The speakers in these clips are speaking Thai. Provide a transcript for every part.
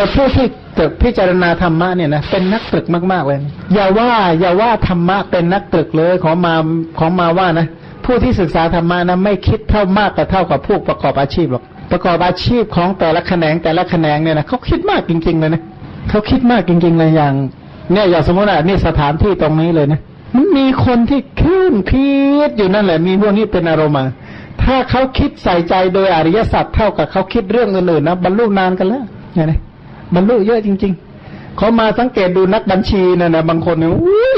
แต่ผู้ที่ตึกพิจารณาธรรมะเนี่ยนะเป็นนักตรึกมาก ๆ เลย อย่าว่าอย่าว่าธรรมะเป็นนักตรึกเลยของมาของมาว่านะผู้ที่ศึกษาธรรมะนะไม่คิดเท่ามากกับเท่ากับผู้ประกอบอาชีพหรอกประกอบอาชีพของแต่ละแขนงแต่ละแขนงเนี่ยนะเขาคิดมากจริง ๆ เลยนะเขาคิดมากจริง ๆ เลยอย่าง เนี่ยอย่างสมมติว่านี่สถานที่ตรงนี้เลยนะมันมีคนที่คืนคิดอยู่นั่นแหละ มีพวกนี้เป็นอารมณ์ถ้าเขาคิดใส่ใจโดยอริยสัจเท่ากับเขาคิดเรื่องอื่นๆนะบรรลุนานกันแล้วเนี่ยนะ บรรลุเยอะจริง ๆ เขามาสังเกตดูนักบัญชีนะนะบางคนเนี่ย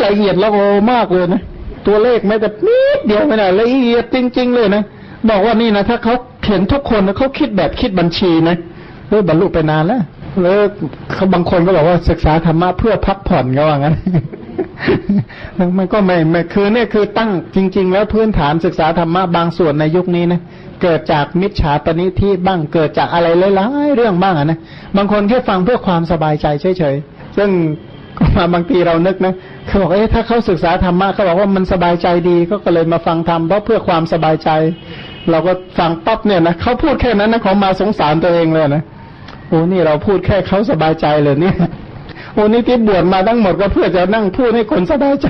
ละเอียดละโอมากเลยนะตัวเลขไม่แต่นิดเดียวไม่ได้ละเอียดจริง ๆ เลยนะบอกว่านี่นะถ้าเขาเห็นทุกคนเขาคิดแบบคิดบัญชีนะเออบรรลุไปนานแล้วแล้วเขาบางคนก็บอกว่าศึกษาธรรมะเพื่อพักผ่อนก็ว่างั้นมันก็ไม่ไม่คือเนี่ยคือตั้งจริง ๆ แล้วพื้นฐานศึกษาธรรมะบางส่วนในยุคนี้นะ เกิดจากมิจฉาปณิทิบ้างเกิดจากอะไรหลายๆเรื่องบ้างนะบางคนแค่ฟังเพื่อความสบายใจเฉยๆซึ่งมาบางทีเรานึกนะเขาบอกเอ๊ะถ้าเขาศึกษาธรรมะเขาบอกว่ามันสบายใจดีก็เลยมาฟังธรรมเพราะเพื่อความสบายใจ เราก็ฟังปั๊บเนี่ยนะเขาพูดแค่นั้นนะเขามาสงสารตัวเองเลยนะโอ้นี่เราพูดแค่เขาสบายใจเลยเนี่ย โอ้นี่ที่บวชมาทั้งหมดก็เพื่อจะนั่งพูดให้คนสบายใจ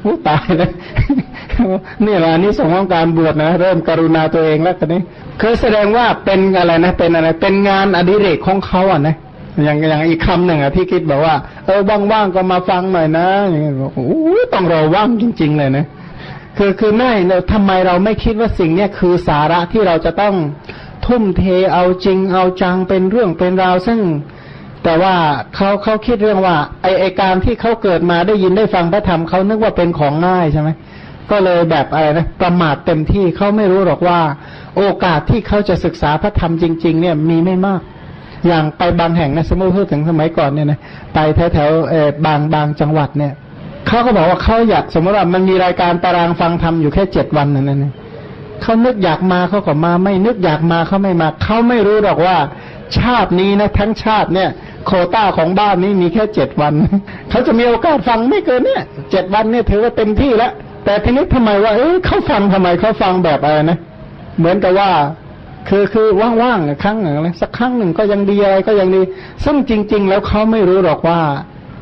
โอ้ตายเลยนี่แหละนี่สงของการบวชนะ เริ่มกรุณาตัวเองแล้วกันนี้เคยแสดงว่าเป็นอะไรนะ เป็นอะไร เป็นงานอดิเรกของเขาอะนะอย่างอย่างอีกคำหนึ่งอะที่คิดบอกว่า เออว่างๆก็มาฟังหน่อยนะอย่างเงี้ยโอ้ต้องรอว่างจริง ๆ เลยนะคือคือไม่เนี่ยทำไมเราไม่คิดว่าสิ่งเนี้ยคือสาระที่เราจะต้องทุ่มเทเอาจริงเอาจังเป็นเรื่องเป็นราวซึ่ง แต่ว่าเขาเขาคิดเรื่องว่าไอไอการที่เขาเกิดมาได้ยินได้ฟังพระธรรมเขานึกว่าเป็นของง่ายใช่ไหมก็เลยแบบอะไรนะประมาทเต็มที่เขาไม่รู้หรอกว่า โอกาสที่เขาจะศึกษาพระธรรมจริง ๆ เนี่ยมีไม่มาก อย่างไปบางแห่งนะสมมติพูดถึงสมัยก่อนเนี่ยนะไปแถวแถวเออบางบางจังหวัดเนี่ยเขาก็บอกว่าเขาอยากสมมติว่ามันมีรายการตารางฟังธรรมอยู่แค่เจ็ดวันนั่นเองเขานึกอยากมาเขาก็มา ไม่นึกอยากมาเขาไม่มาเขาไม่รู้หรอกว่า ชาตินี้นะทั้งชาติเนี่ย โคต้าของบ้านนี้มีแค่เจ็ดวัน เขาจะมีโอกาสฟังไม่เกินเนี่ยเจ็ดวันเนี่ยถือว่าเต็มที่แล้ว แต่ทีนี้ทำไมว่า เอ้เขาฟังทำไมเขาฟังแบบอะไรนะ เหมือนกับว่า คือคือว่างๆครั้งหนึ่งอะไรสักครั้งหนึ่งก็ยังดีอะไรก็ยังดี ซึ่งจริง ๆ แล้วเขาไม่รู้หรอกว่า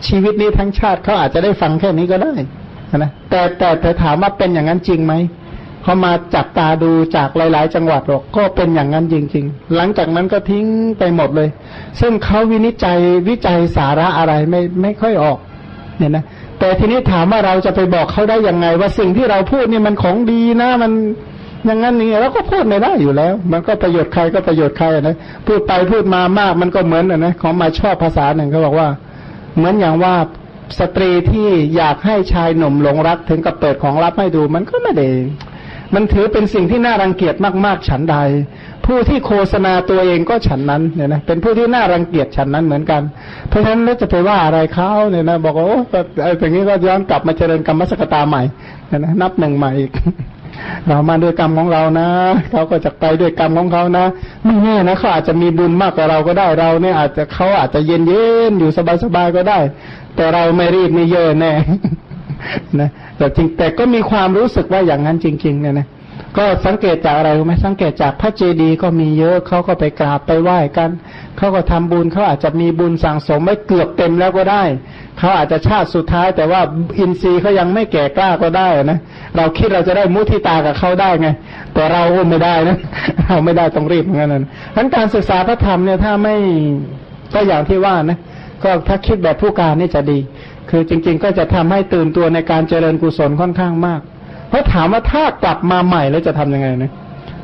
ชีวิตนี้ทั้งชาติเขาอาจจะได้ฟังแค่นี้ก็ได้นะแต่แต่แต่ถามว่าเป็นอย่างนั้นจริงไหม พอมาจับตาดูจากหลาย ๆ จังหวัดหรอกก็เป็นอย่างนั้นจริง ๆ หลังจากนั้นก็ทิ้งไปหมดเลย ซึ่งเขาวินิจฉัยวิจัยสาระอะไรไม่ไม่ค่อยออก เนี่ยนะแต่ทีนี้ถามว่าเราจะไปบอกเขาได้ยังไง ว่าสิ่งที่เราพูดนี่มันของดีนะมันอย่างนั้นนี่เราก็พูดไม่ได้อยู่แล้ว มันก็ประโยชน์ใครก็ประโยชน์ใครนะพูดไปพูดมามากมันก็เหมือนนะของมาชอบภาษาหนึ่งเขาบอกว่า เหมือนอย่างว่าสตรีที่อยากให้ชายหนุ่มหลงรักถึงกับเปิดของลับให้ดู มันก็ไม่ได้ มันถือเป็นสิ่งที่น่ารังเกียจมาก ๆ ฉันใด ผู้ที่โฆษณาตัวเองก็ฉันนั้นเนี่ยนะเป็นผู้ที่น่ารังเกียจฉันนั้นเหมือนกัน เพราะฉะนั้นเราจะไปว่าอะไรเขาเนี่ยนะบอกว่าโอ้ไอ้อย่างนี้ก็ย้อนกลับมาเจริญกรรมสกตาใหม่เนี่ยนะนับหนึ่งใหม่อีกเรามาด้วยกรรมของเรานะเขาก็จะไปด้วยกรรมของเขานะไม่แน่นะเขาอาจจะมีบุญมากกว่าเราก็ได้เราเนี่ยอาจจะเขาอาจจะเย็นเย็นอยู่สบายๆก็ได้ แต่เราไม่รีบไม่เยอะแน่นะ แต่จริงแต่ก็มีความรู้สึกว่าอย่างนั้นจริงๆเนี่ยนะก็สังเกตจากอะไรรู้ไหมสังเกตจากพระเจดีย์ก็มีเยอะเขาก็ไปกราบไปไหว้กันเขาก็ทำบุญเขาอาจจะมีบุญสั่งสมไม่เกือบเต็มแล้วก็ได้เขาอาจจะชาติสุดท้าย แต่ว่าอินทรีย์เขายังไม่แก่กล้าก็ได้นะเราคิดเราจะได้มุทิตากับเขาได้ไง แต่เราไม่ได้นะเราไม่ได้ต้องรีบเหมือนกันนั้นทั้นการศึกษาพระธรรมเนี่ยถ้าไม่ก็อย่างที่ว่านะ ก็ถ้าคิดแบบผู้การนี่จะดี คือจริง ๆ ก็จะทำให้ตื่นตัวในการเจริญกุศลค่อนข้างมาก เพราะถามว่าถ้ากลับมาใหม่แล้วจะทํำยังไงนะ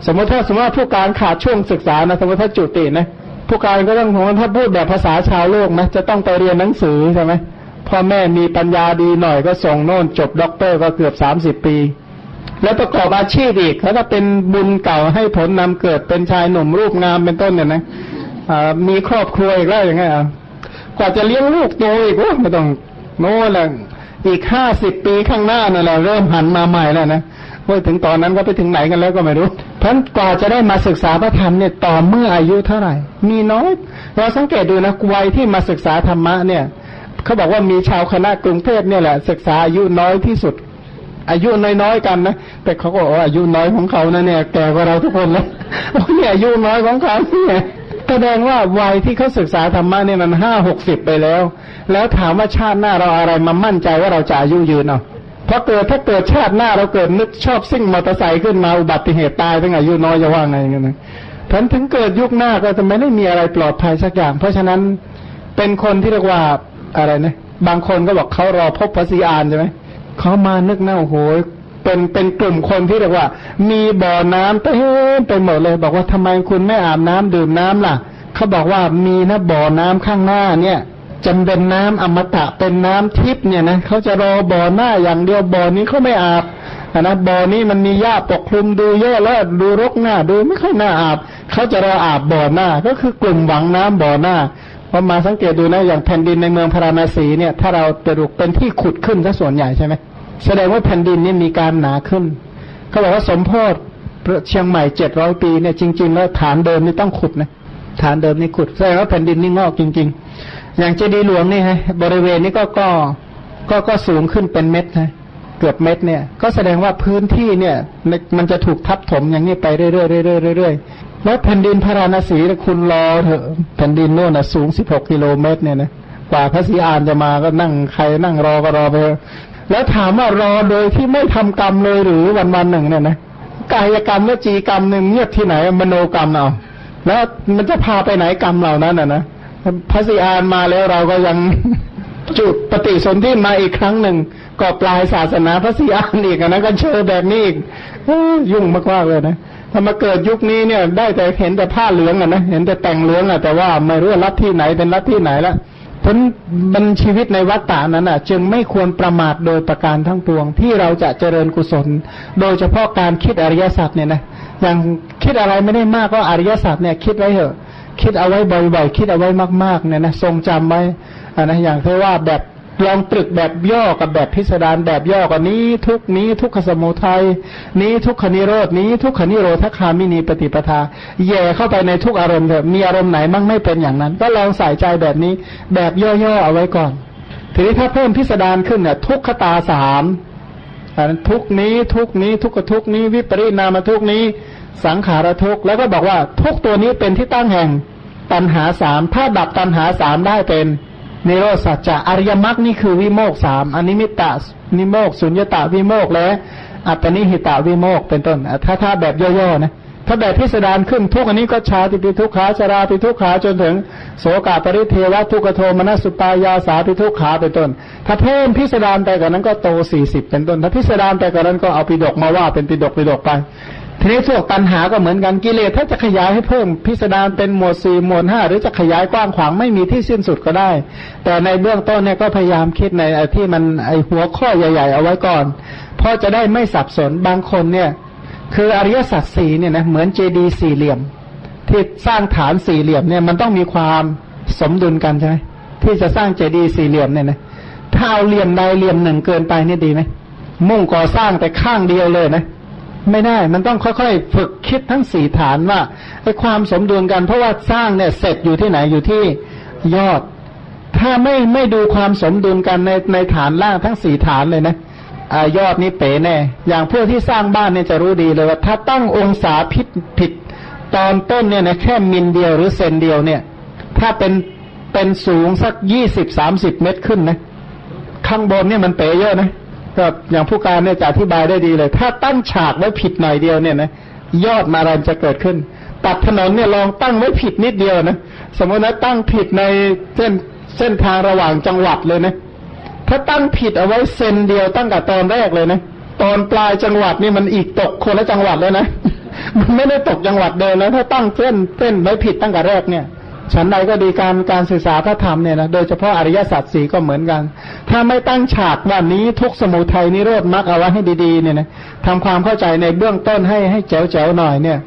สมมติถ้าสมมติว่าผู้การขาดช่วงศึกษานะสมมติถ้าจุตินะผู้การก็ต้องของถ้าพูดแบบภาษาชาวโลกนะจะต้องไปเรียนหนังสือใช่ไหมพ่อแม่มีปัญญาดีหน่อยก็ส่งโน่นจบด็อกเตอร์ก็เกือบสามสิบปี แล้วประกอบอาชีพอีกแล้วถ้าเป็นบุญเก่าให้ผลนำเกิดเป็นชายหนุ่มรูปงามเป็นต้นเนี่ยนะมีครอบครัวอีกแล้วอย่างเงี้ย กว่าจะเลี้ยงลูกโตอีกว่าไม่ต้องโน่นแหละอีกห้าสิบปีข้างหน้านั่นแหละเริ่มหันมาใหม่แล้วนะว่าถึงตอนนั้นก็ไปถึงไหนกันแล้วก็ไม่รู้ท่านกว่าจะได้มาศึกษาพระธรรมเนี่ยต่อเมื่ออายุเท่าไหร่ มีน้อย เราสังเกตดูนะวัยที่มาศึกษาธรรมะเนี่ยเขาบอกว่ามีชาวคณะกรุงเทพเนี่ยแหละ ศึกษาอายุน้อยที่สุด อายุน้อยๆกันนะแต่เขาก็บอกอายุน้อยของเขานะเนี่ยแก่กว่าเราทุกคนแล้วโอ้เนี่ยอายุน้อยของเขาเนี่ย แสดงว่าวัยที่เขาศึกษาธรรมะเนี่ยมันห้าหกสิบไปแล้ว แล้วถามว่าชาติหน้าเราอะไรมามั่นใจว่าเราจะอายุยืนเนาะเพราะเกิดถ้าเกิดชาติหน้าเราเกิดนึกชอบซิ่งมอเตอร์ไซค์ขึ้นมาอุบัติเหตุตายตั้งอายุน้อยจะว่าไงกันนะพันถึงเกิดยุคหน้าก็จะไม่ได้มีอะไรปลอดภัยสักอย่าง เพราะฉะนั้นเป็นคนที่เรียกว่าอะไรนะบางคนก็บอกเขารอพบพระสีอานใช่ไหมเขามานึกหน้าโอ้โห เป็นเป็นกลุ่มคนที่เรียกว่า มีบ่อน้ำเต็มไปหมดเลย บอกว่าทำไมคุณไม่อาบน้ำดื่มน้ำล่ะเขาบอกว่ามีนะบ่อน้ำข้างหน้าเนี่ยจำเป็นน้ำอมตะเป็นน้ำทิพย์เนี่ยนะเขาจะรอบ่อหน้าอย่างเดียวบ่อนี้เขาไม่อาบนะบ่อนี้มันมีหญ้าปกคลุมดูเยอะแล้วดูรกหน้าดูไม่ค่อยน่าอาบเขาจะรออาบบ่อหน้า ก็คือกลุ่มหวังน้ำบ่อหน้าพอมาสังเกตดูนะอย่างแผ่นดินในเมืองพาราณสีเนี่ย ถ้าเราไปดูเป็นที่ขุดขึ้นซะส่วนใหญ่ใช่ไหม แสดงว่าแผ่นดินนี่มีการหนาขึ้นเขาบอกว่าสมโพธิเชียงใหม่เจ็ดร้อยปีเนี่ยจริง ๆ แล้วฐานเดิมนี่ต้องขุดนะฐานเดิมนี่ขุดแสดงว่าแผ่นดินนี่งอกจริง ๆ อย่างเจดีย์หลวงนี่ฮะบริเวณนี้ก็ก็ก็ก็สูงขึ้นเป็นเม็ดนะเกือบเม็ดเนี่ย ก็แสดงว่าพื้นที่เนี่ยมันจะถูกทับถมอย่างนี้ไปเรื่อยๆเรื่อยๆเรื่อยๆแล้วแผ่นดินพาราณสีคุณรอเถอะแผ่นดินโน่นนะสูงสิบหกกิโลเมตรเนี่ยนะกว่าพระศรีอานจะมาก็นั่งใครนั่งรอก็รอไป แล้วถามว่ารอโดยที่ไม่ทำกรรมเลยหรือวันวันหนึ่งเนี่ยนะกายกรรมและจีกรรมหนึ่งเงียบที่ไหนมโนกรรมเอาแล้วมันจะพาไปไหนกรรมเหล่านั้นอะนะพระสีอานมาแล้วเราก็ยังจุดปฏิสนธิมาอีกครั้งหนึ่งก็ปลายศาสนาพระสีอานอีกนะก็เชิญแบบนี้อีกยุ่งมากๆเลยนะถ้ามาเกิดยุคนี้เนี่ย ได้แต่เห็นแต่ผ้าเหลืองอะนะเห็นแต่แต่งเหลืองอะแต่ว่าไม่รู้รัฐที่ไหนเป็นรัฐที่ไหนแล้ว ผลมันชีวิตในวัฏฏานั้นอะ จึงไม่ควรประมาทโดยประการทั้งปวง ที่เราจะเจริญกุศล โดยเฉพาะการคิดอริยสัจเนี่ยนะอย่างคิดอะไรไม่ได้มากก็อริยสัจเนี่ยคิดไว้เถอะ คิดเอาไว้บ่อยๆคิดเอาไว้มากๆเนี่ยนะทรงจำไว้อ่านะอย่างที่ว่าแบบ ลองตรึกแบบย่อกับแบบพิสดารแบบย่อกันนี้ ทุกนี้ ทุกขสมุทัยนี้ทุกขนิโรดนี้ ทุกขนิโรธคามินีปฏิปทาแย่เข้าไปในทุกอารมณ์เถอะมีอารมณ์ไหนมั่งไม่เป็นอย่างนั้น ก็ลองใส่ใจแบบนี้ แบบย่อๆเอาไว้ก่อน ทีนี้ถ้าเพิ่มพิสดารขึ้นเนี่ยทุกขตาสามทุกนี้ทุกนี้ทุกขทุกนี้วิปริณามทุกนี้ สังขารทุกแล้วก็บอกว่าทุกตัวนี้เป็นที่ตั้งแห่งตัณหาสามถ้าดับตัณหาสามได้เป็น นิโรธสัจจะอริยมรรคนี่คือวิโมกสามอันิมิตะนิโมกสุญญตาวิโมกและอัปปนิหิตาวิโมกเป็นต้น ถ้าถ้าแบบย่อๆนะถ้าแบบพิสดารขึ้นทุกอันนี้ก็ชาติปิทุกขาชราปิทุกขาจนถึงโสกาปริเทวทุกโทมนัสุปายาสาปิทุกขาเป็นต้น ถ้าเพิ่มพิสดารไปกว่านั้นก็โตสี่สิบเป็นต้น ถ้าพิสดารไปกว่านั้นก็เอาปิดกมาว่าเป็นปิดกปิดกไป ทีนี้พวกตัณหาก็เหมือนกันกิเลสถ้าจะขยายให้เพิ่มพิสดารเป็นหมวดสี่หมวดห้าหรือจะขยายกว้างขวางไม่มีที่สิ้นสุดก็ได้ แต่ในเบื้องต้นเนี่ยก็พยายามคิดในที่มันไอหัวข้อใหญ่ ๆ เอาไว้ก่อน เพราะจะได้ไม่สับสนบางคนเนี่ย คืออริยสัจสี่เนี่ยนะเหมือนเจดีสี่เหลี่ยม ที่สร้างฐานสี่เหลี่ยมเนี่ยมันต้องมีความสมดุลกันใช่ไหมที่จะสร้างเจดีสี่เหลี่ยมเนี่ยนะถ้าเอาเหลี่ยมใดเหลี่ยมหนึ่งเกินไปนี่ดีไหมมุ่งก่อสร้างแต่ข้างเดียวเลยนะ ไม่ได้ มันต้องค่อยๆ ฝึกคิดทั้งสี่ฐานว่าไอ้ความสมดุลกัน เพราะว่าสร้างเนี่ยเสร็จอยู่ที่ไหนอยู่ที่ยอด ถ้าไม่ไม่ดูความสมดุลกันในในฐานล่างทั้งสี่ฐานเลยนะอยอดนี้เป๋แน่ อย่างเพื่อที่สร้างบ้านเนี่ยจะรู้ดีเลยว่า ถ้าตั้งองศาผิดผิดตอนต้นเนี่ยนะแค่มิลเดียวหรือเซนเดียวเนี่ย ถ้าเป็นเป็นสูงสักยี่สิบสามสิบเมตรขึ้นนะ ข้างบนเนี่ยมันเป๋เยอะนะ ก็อย่างผู้การเนี่ยจะอธิบายได้ดีเลย ถ้าตั้งฉากไว้ผิดหน่อยเดียวเนี่ยนะยอดมารันจะเกิดขึ้น ตัดถนนเนี่ยลองตั้งไว้ผิดนิดเดียวนะสมมตินะตั้งผิดในเส้นเส้นทางระหว่างจังหวัดเลยนะถ้าตั้งผิดเอาไว้เซนเดียวตั้งแต่ตอนแรกเลยนะตอนปลายจังหวัดนี่มันอีกตกคนละจังหวัดเลยนะมันไม่ได้ตกจังหวัดเดิมแล้วถ้าตั้งเส้นเส้นไว้ผิดตั้งแต่แรกเนี่ย ฉันใดก็ดีการการศึกษาพระธรรมเนี่ยนะโดยเฉพาะอริยสัจสี่ก็เหมือนกัน ถ้าไม่ตั้งฉากว่านี้ทุกสมุทัยนิโรธมรรคเอาไว้ให้ดีๆเนี่ยนะทำความเข้าใจในเบื้องต้นให้ให้แจ๋วๆหน่อยเนี่ย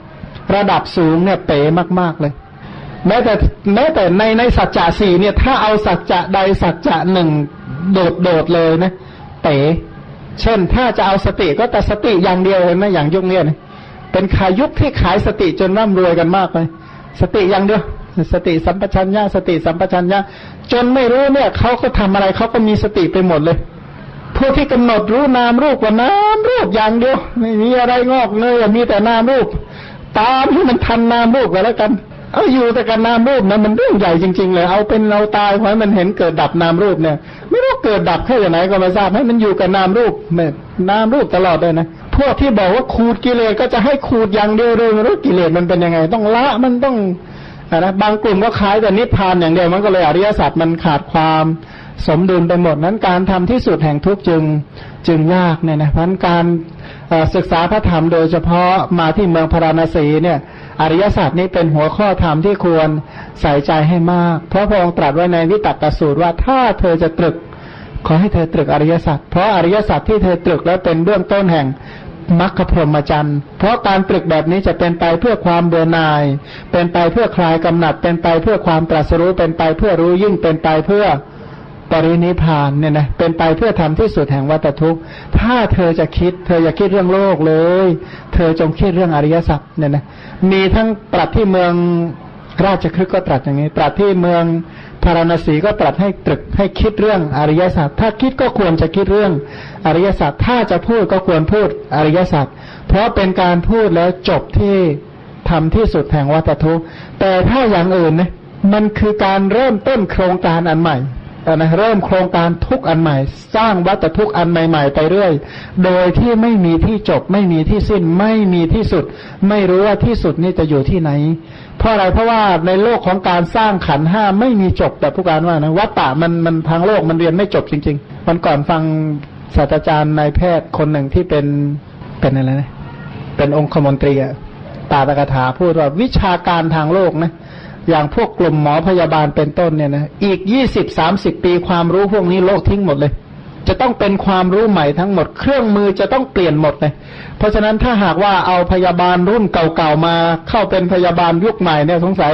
ระดับสูงเนี่ยเป๋มากๆเลยแม้แต่แม้แต่ในในสัจจะสี่เนี่ย ถ้าเอาสัจจะใดสัจจะหนึ่งโดดโดดเลยนะเป๋เช่นถ้าจะเอาสติก็แต่สติอย่างเดียวเลยนะอย่างยุคนี้นะเป็นขายุคที่ขายสติจนร่ำรวยกันมากเลย สติอย่างเดียว สติสัมปชัญญะสติสัมปชัญญะจนไม่รู้เนี่ยเขาก็ทำอะไรเขาก็มีสติไปหมดเลยผู้ที่กำหนดรู้นามรูปว่าน้ำรูปอย่างเดียวไม่มีอะไรงอกเงยมีแต่นามรูป ตามที่มันทันนามรูปก็แล้วกัน เอาอยู่แต่กับนามรูปนะมันเรื่องใหญ่จริง ๆ เลย เอาเป็นเราตายเพราะมันเห็นเกิดดับนามรูปเนี่ย ไม่รู้เกิดดับแค่ไหนก็ไม่ทราบให้มันอยู่กับนามรูปเนี่ยนามรูปตลอดเลยนะพวกที่บอกว่าขูดกิเลสก็จะให้ขูดอย่างเดียวเลยไม่รู้กิเลสมันเป็นยังไง ต้องละมันต้อง นะบางกลุ่มก็คล้ายแต่นิพพานอย่างเดียวมันก็เลยอริยสัจมันขาดความสมดุลไปหมดนั้นการทำที่สุดแห่งทุกจึงจึงยากเนี่ยนะเพราะการศึกษาพระธรรมโดยเฉพาะมาที่เมืองพาราณสีเนี่ยอริยศาสัจนี้เป็นหัวข้อธรรมที่ควรใส่ใจให้มาก เพราะพระองค์ตรัสไว้ในวิตักกสูตรว่าถ้าเธอจะตรึก ขอให้เธอตรึกอริยศาสัจเพราะอริยศาสัจที่เธอตรึกแล้วเป็นเบื้องต้นแห่ง มรรคพรหมจรรย์ เพราะการตรึกแบบนี้จะเป็นไปเพื่อความเบื่อหน่าย เป็นไปเพื่อคลายกำหนัด เป็นไปเพื่อความตรัสรู้ เป็นไปเพื่อรู้ยิ่ง เป็นไปเพื่อปรินิพานเนี่ยนะ เป็นไปเพื่อทำที่สุดแห่งวัตทุกข์ ถ้าเธอจะคิด เธออย่าคิดเรื่องโลกเลย เธอจงคิดเรื่องอริยสัจเนี่ยนะ มีทั้งตรัสที่เมือง ราชคฤห์ก็ตรัสอย่างนี้ ตรัสที่เมืองพาราณสีก็ตรัสให้ตรึกให้คิดเรื่องอริยสัจถ้าคิดก็ควรจะคิดเรื่องอริยสัจถ้าจะพูดก็ควรพูดอริยสัจเพราะเป็นการพูดแล้วจบที่ทำที่สุดแห่งวัตทุแต่ถ้าอย่างอื่นเนะมันคือการเริ่มต้นโครงการอันใหม่นะเริ่มโครงการทุกอันใหม่ สร้างวัตทุกอันใหม่ ๆ ไปเรื่อย โดยที่ไม่มีที่จบ ไม่มีที่สิ้น ไม่มีที่สุด ไม่รู้ว่าที่สุดนี่จะอยู่ที่ไหน เพราะอะไรเพราะว่าในโลกของการสร้างขันห้าไม่มีจบแต่ผู้การว่านะวัตตะมันมันทางโลกมันเรียนไม่จบจริงๆวันก่อนฟังศาสตราจารย์นายแพทย์คนหนึ่งที่เป็นเป็นอะไรนะเป็นองคมนตรีอะตาตกถาพูดว่าวิชาการทางโลกนะอย่างพวกกลุ่มหมอพยาบาลเป็นต้นเนี่ยนะอีกยี่สิบสามสิบปีความรู้พวกนี้โลกทิ้งหมดเลย จะต้องเป็นความรู้ใหม่ทั้งหมด เครื่องมือจะต้องเปลี่ยนหมดเลย เพราะฉะนั้นถ้าหากว่าเอาพยาบาลรุ่นเก่าๆมา เข้าเป็นพยาบาลยุคใหม่เนี่ยสงสัย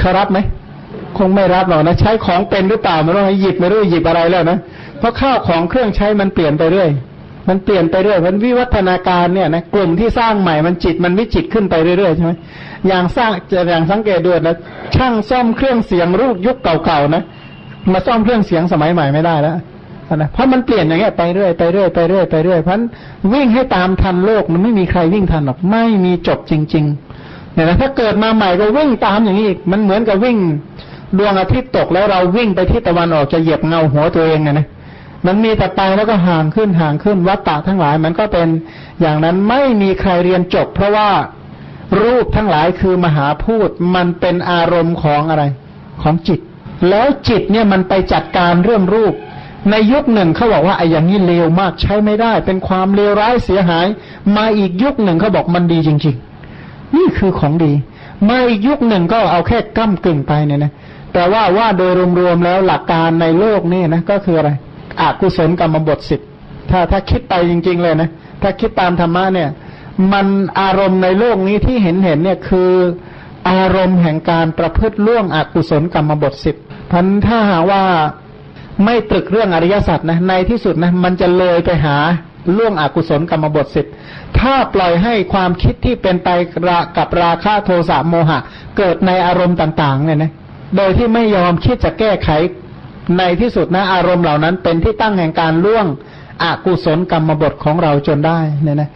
เขารับไหมคงไม่รับหรอกนะ ใช้ของเป็นหรือเปล่าไม่รู้หยิบไม่รู้หยิบอะไรแล้วนะเพราะข้าวของเครื่องใช้มันเปลี่ยนไปเรื่อยมันเปลี่ยนไปเรื่อยมันวิวัฒนาการเนี่ยนะกลุ่มที่สร้างใหม่มันจิตมันวิจิตขึ้นไปเรื่อยๆใช่ไหมอย่างสร้างจะอย่างสังเกตด้วยนะช่างซ่อมเครื่องเสียงรูปยุคเก่าๆนะมาซ่อมเครื่องเสียงสมัยใหม่ไม่ได้แล้ว นะเพราะมันเปลี่ยนอย่างเงี้ยไปเรื่อยไปเรื่อยไปเรื่อยไปเรื่อยเพราะวิ่งให้ตามทันโลกมันไม่มีใครวิ่งทันหรอกไม่มีจบจริง ๆ เนี่ยนะถ้าเกิดมาใหม่ก็วิ่งตามอย่างนี้อีกมันเหมือนกับวิ่งดวงอาทิตย์ตกแล้วเราวิ่งไปที่ตะวันออกจะเหยียบเงาหัวตัวเองไงนะมันมีแต่ไปแล้วก็ห่างขึ้นห่างขึ้นวัตตะทั้งหลาย มันก็เป็นอย่างนั้นไม่มีใครเรียนจบ เพราะว่ารูปทั้งหลายคือมหาพูดมันเป็นอารมณ์ของอะไร ของจิต แล้วจิตเนี่ยมันไปจัดการเรื่องรูป ในยุคหนึ่งเขาบอกว่าไอ้อย่างนี้เลวมากใช้ไม่ได้ เป็นความเลวร้ายเสียหาย มาอีกยุคหนึ่งเขาบอกมันดีจริง ๆ นี่คือของดี มาอีกยุคหนึ่งก็เอาแค่ก้ากึ่งไปเนี่ยนะแต่ว่าว่าโดยรวมๆแล้วหลักการในโลกนี่นะก็คืออะไรอกุศลกรรมบทสิบถ้าถ้าคิดไปจริง ๆ เลยนะถ้าคิดตามธรรมะเนี่ย มันอารมณ์ในโลกนี้ที่เห็นเห็นเนี่ยคืออารมณ์แห่งการประพฤติล่วงอกุศลกรรมบทสิบพันถ้าหาว่า ไม่ตรึกเรื่องอริยสัจนะในที่สุดนะมันจะเลยไปหาล่วงอกุศลกรรมบทสิบถ้าปล่อยให้ความคิดที่เป็นไปกับราคะโทสะโมหะ เกิดในอารมณ์ต่างๆเนี่ยนะโดยที่ไม่ยอมคิดจะแก้ไขในที่สุดนะอารมณ์เหล่านั้นเป็นที่ตั้งแห่งการล่วง อกุศลกรรมบทของเราจนได้เนี่ยนะ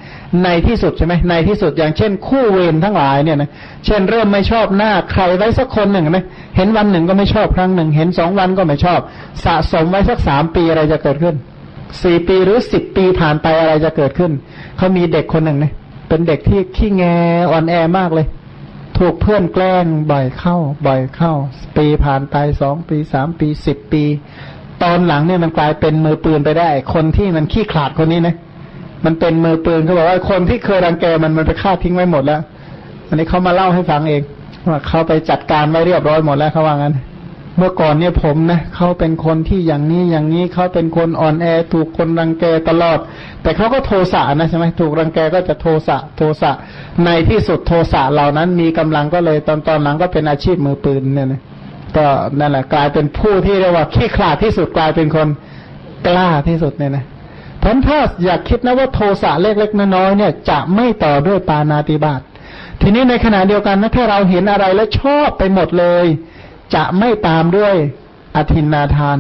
ในที่สุดใช่ไหมในที่สุดอย่างเช่น คู่เวรทั้งหลายเนี่ยนะเช่นเริ่มไม่ชอบหน้าใครไว้สักคนหนึ่งไหมเห็นวันหนึ่งก็ไม่ชอบครั้งหนึ่ง เห็นสองวันก็ไม่ชอบ สะสมไว้สักสามปีอะไรจะเกิดขึ้นสี่ปีหรือสิบปีผ่านไปอะไรจะเกิดขึ้นเขามีเด็กคนหนึ่งเนี่ยเป็นเด็กที่ขี้แงอ่อนแอมากเลย ถูกเพื่อนแกล้งบ่อยเข้า บ่อยเข้า ปีผ่านไปสองปีสามปีสิบปี ตอนหลังเนี่ยมันกลายเป็นมือปืนไปได้ คนที่มันขี้ขลาดคนนี้นะมันเป็นมือปืนเขาบอกว่าคนที่เคยรังแกมันมันไปฆ่าทิ้งไว้หมดแล้ว อันนี้เขามาเล่าให้ฟังเองว่าเขาไปจัดการไว้เรียบร้อยหมดแล้วเขาว่างั้น เมื่อก่อนเนี่ยผมนะเขาเป็นคนที่อย่างนี้อย่างนี้เขาเป็นคนอ่อนแอถูกคนรังแกตลอด แต่เขาก็โทสะนะใช่ไหมถูกรังแกก็จะโทสะโทสะในที่สุดโทสะเหล่านั้นมีกำลังก็เลยตอนตอนหลังก็เป็นอาชีพมือปืนเนี่ยนะ ก็นั่นแหละกลายเป็นผู้ที่เรียกว่าขี้ขลาดที่สุดกลายเป็นคนกล้าที่สุดเนี่ยนะผลถ้าอยากคิดนะว่าโทสะเล็กๆน้อยๆเนี่ย จะไม่ต่อด้วยปานาติบาตทีนี้ในขณะเดียวกันนะถ้าเราเห็นอะไรแล้วชอบไปหมดเลย จะไม่ตามด้วยอธินนาทาน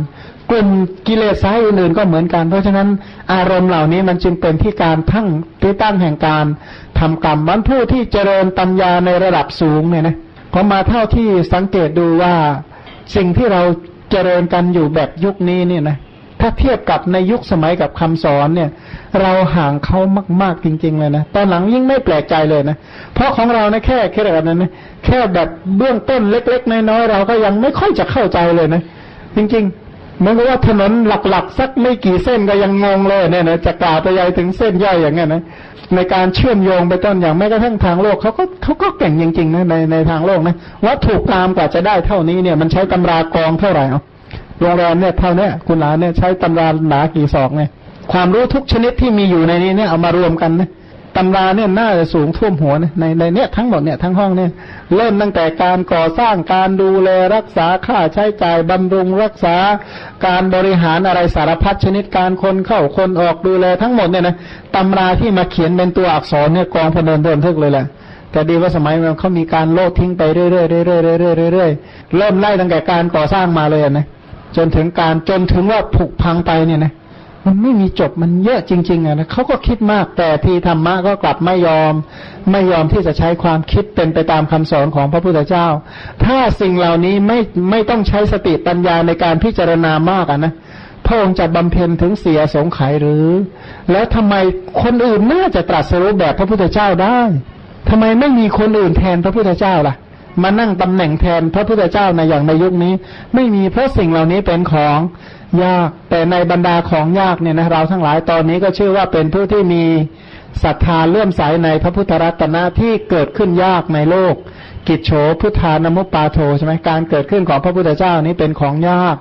กลุ่มกิเลสสายอื่นๆก็เหมือนกัน เพราะฉะนั้นอารมณ์เหล่านี้มันจึงเป็นที่การทั้งที่ตั้งแห่งการทำกรรมวันผู้ที่เจริญปัญญาในระดับสูงเนี่ยนะ พอมาเท่าที่สังเกตดูว่าสิ่งที่เราเจริญกันอยู่แบบยุคนี้เนี่ยนะถ้าเทียบกับในยุคสมัยกับคำสอนเนี่ย เราห่างเขามาก ๆ จริง ๆ เลยนะตอนหลังยิ่งไม่แปลกใจเลยนะ เพราะของเรานะแค่แค่แบบนั้นนะแค่แบบเบื้องต้นเล็ก ๆ น้อยๆเราก็ยังไม่ค่อยจะเข้าใจเลยนะ จริง ๆ เหมือนกับว่าถนนหลักๆ สักไม่กี่เส้นก็ยังงงเลยเนี่ยนะจะกล่าวไปยัยถึงเส้นย่อยอย่างเงี้ยนะในการเชื่อมโยงไปต้นอย่างแม้กระทั่งทางโลกเขาก็เขาก็เก่งจริงๆนะในในทางโลกนะวัตถุกรรมกว่าจะได้เท่านี้เนี่ยมันใช้ตำรากองเท่าไหร่เอาโรงแรมเนี่ยเท่านี้คุณหลานเนี่ยใช้ตำราหนากี่ศอกเนี่ยความรู้ทุกชนิดที่มีอยู่ในนี้เนี่ยเอามารวมกันนะ ตำราเนี่ยน่าจะสูงท่วมหัวนะในในเนี้ยทั้งหมดเนี่ยทั้งห้องเนี่ยเริ่มตั้งแต่การก่อสร้างการดูแลรักษาค่าใช้จ่ายบำรุงรักษาการบริหารอะไรสารพัดชนิดการคนเข้าคนออกดูแลทั้งหมดเนี่ยนะตำราที่มาเขียนเป็นตัวอักษรเนี่ยกองพนินเดินทึกเลยแหละแต่ดีว่าสมัยมันเขามีการโลดทิ้งไปเรื่อยๆเรื่อยๆเรื่อยๆเรื่อยๆเริ่มไล่ตั้งแต่การก่อสร้างมาเลยนะจนถึงการจนถึงว่าผุพังไปเนี่ยนะ มันไม่มีจบมันเยอะจริง ๆอะนะเขาก็คิดมากแต่ทีธรรมะก็กลับไม่ยอม ไม่ยอมที่จะใช้ความคิดเป็นไปตามคำสอนของพระพุทธเจ้า ถ้าสิ่งเหล่านี้ไม่ไม่ต้องใช้สติปัญญาในการพิจารณามากอะนะพระองค์จะบำเพ็ญถึงเสียสงไขหรือ แล้วทำไมคนอื่นน่าจะตรัสรู้แบบพระพุทธเจ้าได้ทำไมไม่มีคนอื่นแทนพระพุทธเจ้าล่ะ มานั่งตำแหน่งแทนพระพุทธเจ้าในอย่างในยุคนี้ ไม่มีเพราะสิ่งเหล่านี้เป็นของ ยาก แต่ในบรรดาของยากเนี่ยนะเราทั้งหลายตอนนี้ก็ชื่อว่าเป็นผู้ที่มีศรัทธาเลื่อมใสในพระพุทธรัตนะที่เกิดขึ้นยากในโลก กิจโฉพุทธานมุปปาโทใช่ไหมการเกิดขึ้นของพระพุทธเจ้านี้เป็นของยาก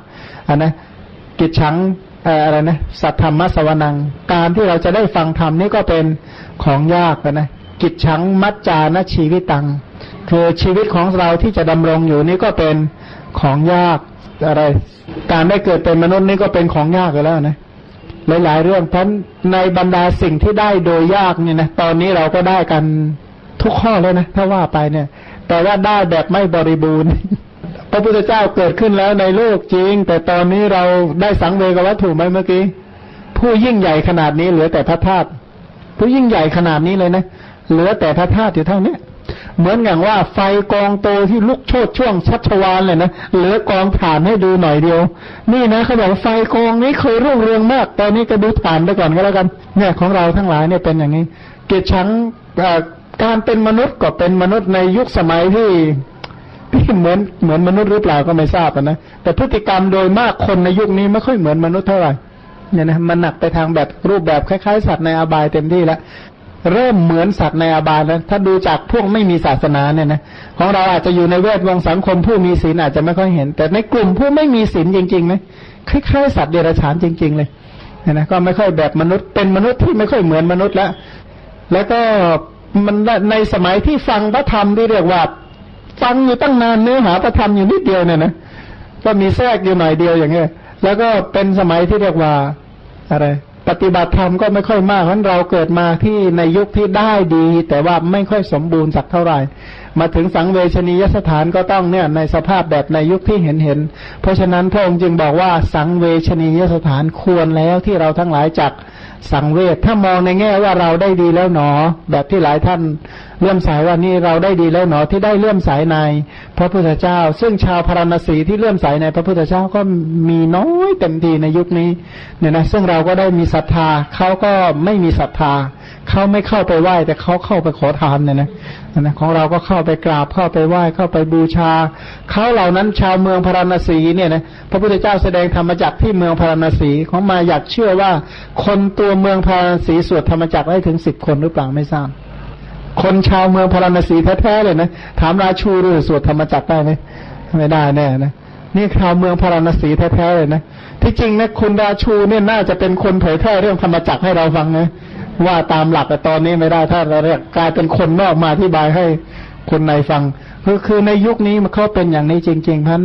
อันนะกิจฉังอะไรนะสัทธรรมสวนัง การที่เราจะได้ฟังธรรมนี่ก็เป็นของยากนะกิจฉังมัจจานชีวิตัง คือชีวิตของเราที่จะดำรงอยู่นี่ก็เป็นของยากอะไร การได้เกิดเป็นมนุษย์นี่ก็เป็นของยากแล้วนะหลายๆเรื่องเพราะในบรรดาสิ่งที่ได้โดยยากเนี่ยนะตอนนี้เราก็ได้กันทุกข้อแล้วนะถ้าว่าไปเนี่ย แต่ว่าได้แบบไม่บริบูรณ์พระพุทธเจ้าเกิดขึ้นแล้วในโลกจริง แต่ตอนนี้เราได้สังเวกวัตถุไหมเมื่อกี้ ผู้ยิ่งใหญ่ขนาดนี้เหลือแต่พระธาตุผู้ยิ่งใหญ่ขนาดนี้เลยนะเหลือแต่พระธาตุอยู่เท่านี้ เหมือนอย่างว่าไฟกองโตที่ลุกโชดช่วงชัชวานเลยนะเหลือกองฐานให้ดูหน่อยเดียว นี่นะเขาบอกไฟกองนี้เคยรุ่งเรืองมาก ตอนนี้ก็ดูฐานไปก่อนก็แล้วกัน เนี่ยของเราทั้งหลายเนี่ยเป็นอย่างนี้ เกิชังการเป็นมนุษย์ก็เป็นมนุษย์ในยุคสมัยที่ที่เหมือนเหมือนมนุษย์หรือเปล่าก็ไม่ทราบนะแต่พฤติกรรมโดยมากคนในยุคนี้ไม่ค่อยเหมือนมนุษย์เท่าไหร่เนี่ยนะมันหนักไปทางแบบรูปแบบคล้ายๆ สัตว์ในอบายเต็มที่แล้ว เริ่มเหมือนสัตว์ในอบายแล้วถ้าดูจากพวกไม่มีศาสนาเนี่ยนะของเราอาจจะอยู่ในเวทวงสังคมผู้มีศีลอาจจะไม่ค่อยเห็น แต่ในกลุ่มผู้ไม่มีศีลจริงๆนะคล้ายๆสัตว์เดรัจฉานจริง ๆ เลยนะก็ไม่ค่อยแบบมนุษย์เป็นมนุษย์ที่ไม่ค่อยเหมือนมนุษย์แล้วแล้วก็มันในสมัยที่ฟังพระธรรมที่เรียกว่า ฟังอยู่ตั้งนานเนื้อหาพระธรรมอยู่นิดเดียวเนี่ยนะก็มีแทรกอยู่หน่อยเดียวอย่างเงี้ยแล้วก็เป็นสมัยที่เรียกว่าอะไร ปฏิบัติธรรมก็ไม่ค่อยมากเพราะเราเกิดมาที่ในยุคที่ได้ดี แต่ว่าไม่ค่อยสมบูรณ์สักเท่าไหร่ มาถึงสังเวชนียสถานก็ต้องเนี่ยในสภาพแบบในยุคที่เห็นเห็น เพราะฉะนั้นพระองค์จึงบอกว่าสังเวชนียสถานควรแล้วที่เราทั้งหลายจัก สังเวชถ้ามองในแง่ว่าเราได้ดีแล้วหนอ แบบที่หลายท่านเลื่อมสายว่านี่เราได้ดีแล้วหนอที่ได้เลื่อมสายใน พระพุทธเจ้า ซึ่งชาวพารณสีที่เลื่อมสายในพระพุทธเจ้าก็มีน้อยเต็มทีในยุคนี้เนี่ยนะซึ่งเราก็ได้มีศรัทธาเขาก็ไม่มีศรัทธา เขาไม่เข้าไปไหว้ แต่เขาเข้าไปขอทานเนี่ยนะนะของเราก็เข้าไปกราบเข้าไปไหว้เข้าไปบูชาเขาเหล่านั้นชาวเมืองพาราณสีเนี่ยนะพระพุทธเจ้าแสดงธรรมจักที่เมืองพาราณสีของมาอยากเชื่อว่าคนตัวเมืองพาราณสีสวดธรรมจักได้ถึงสิบคนหรือเปล่าไม่ทราบคนชาวเมืองพาราณสีแท้ๆเลยนะถามราชูรือสวดธรรมจักได้ไหมไม่ได้แน่นะนี่ชาวเมืองพาราณสีแท้ๆเลยนะที่จริงนะคุณราชูเนี่ยน่าจะเป็นคนเผยแพร่เรื่องธรรมจักให้เราฟังนะ ว่าตามหลักแต่ตอนนี้ไม่ได้ถ้าเราเรียกกลายเป็นคนนอกมาอธิบายให้คนในฟังคือคือในยุคนี้มันเขาเป็นอย่างนี้จริง ๆพัน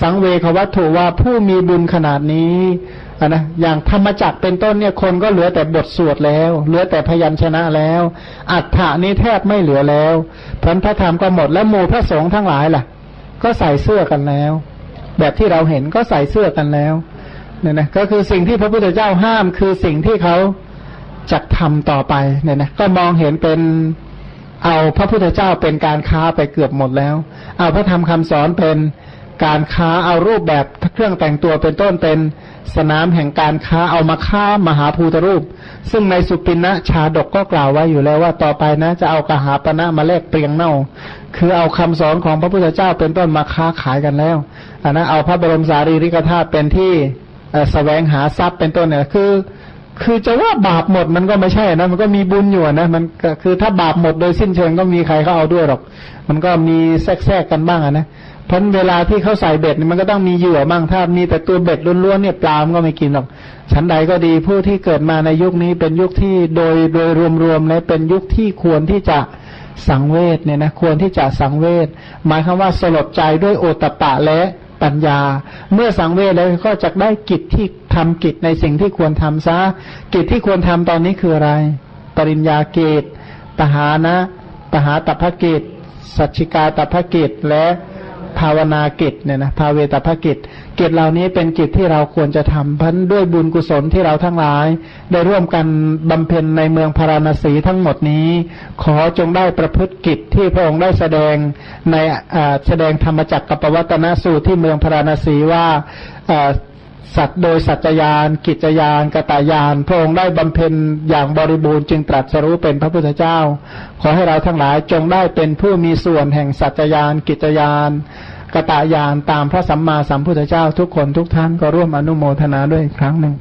สังเวควัตถุว่าผู้มีบุญขนาดนี้ะนะอย่างธรรมจักเป็นต้นเนี่ยคนก็เหลือแต่บทสวดแล้ว เหลือแต่พยัญชนะแล้ว อัฏฐานี้แทบไม่เหลือแล้วพันพระธรรมก็หมดแล้วหมู่พระสงฆ์ทั้งหลายล่ะ ก็ใส่เสื้อกันแล้ว แบบที่เราเห็นก็ใส่เสื้อกันแล้วเนี่ยนะก็คือสิ่งที่พระพุทธเจ้าห้ามคือสิ่งที่เขา จะทำต่อไปเนี่ยนะก็มองเห็นเป็นเอาพระพุทธเจ้าเป็นการค้าไปเกือบหมดแล้ว เอาพระธรรมคำสอนเป็นการค้าเอารูปแบบเครื่องแต่งตัวเป็นต้นเป็นสนามแห่งการค้าเอามาค้ามหาภูตรูป ซึ่งในสุปินะชาดกก็กล่าวไว้อยู่แล้วว่าต่อไปนะจะเอากหาปณะมาแลกเปลียงเน่า คือเอาคำสอนของพระพุทธเจ้าเป็นต้นมาค้าขายกันแล้วอันนั้นเอาพระบรมสารีริกธาตุเป็นที่เอ่อแสวงหาทรัพย์เป็นต้นเนี่ยคือ คือจะว่าบาปหมดมันก็ไม่ใช่นะ มันก็มีบุญอยู่นะ มันก็คือถ้าบาปหมดโดยสิ้นเชิงก็มีใครเขาเอาด้วยหรอก มันก็มีแทรกๆกันบ้างนะเพราะเวลาที่เขาใส่เบ็ดมันก็ต้องมีเหยื่อบ้างถ้ามีแต่ตัวเบ็ดล้วนๆเนี่ยปลามก็ไม่กินหรอกฉันใดก็ดีผู้ที่เกิดมาในยุคนี้เป็นยุคที่โดยโดยรวมๆแล้วเป็นยุคที่ควรที่จะสังเวชเนี่ยนะควรที่จะสังเวชหมายคำว่าสลดใจด้วยโอตตะปะและ ปัญญา เมื่อสังเวชแล้วก็จะได้กิจที่ทำกิจในสิ่งที่ควรทำซะ กิจที่ควรทำตอนนี้คืออะไร ปริญญาเกตปหานะปหาตัพกิจสัจฉิกาตัพกิจและ ภาวนากิจเนี่ยนะภาเวตาภกิจกิจเหล่านี้เป็นกิจที่เราควรจะทำเพราะด้วยบุญกุศลที่เราทั้งหลาย ได้ร่วมกันบำเพ็ญในเมืองพาราณสีทั้งหมดนี้ ขอจงได้ประพฤติกิจที่พระองค์ได้แสดงในแสดงธรรมจักรกับปวัตนสูตรที่เมืองพาราณสีว่า สัตว์โดยสัจจยาน กิจยานกตายาน พระองค์ได้บำเพ็ญอย่างบริบูรณ์จึงตรัสรู้เป็นพระพุทธเจ้า ขอให้เราทั้งหลายจงได้เป็นผู้มีส่วนแห่งสัจจยาน กิจยาน กตายานตามพระสัมมาสัมพุทธเจ้าทุกคนทุกท่านก็ร่วมอนุโมทนาด้วยอีกครั้งหนึ่ง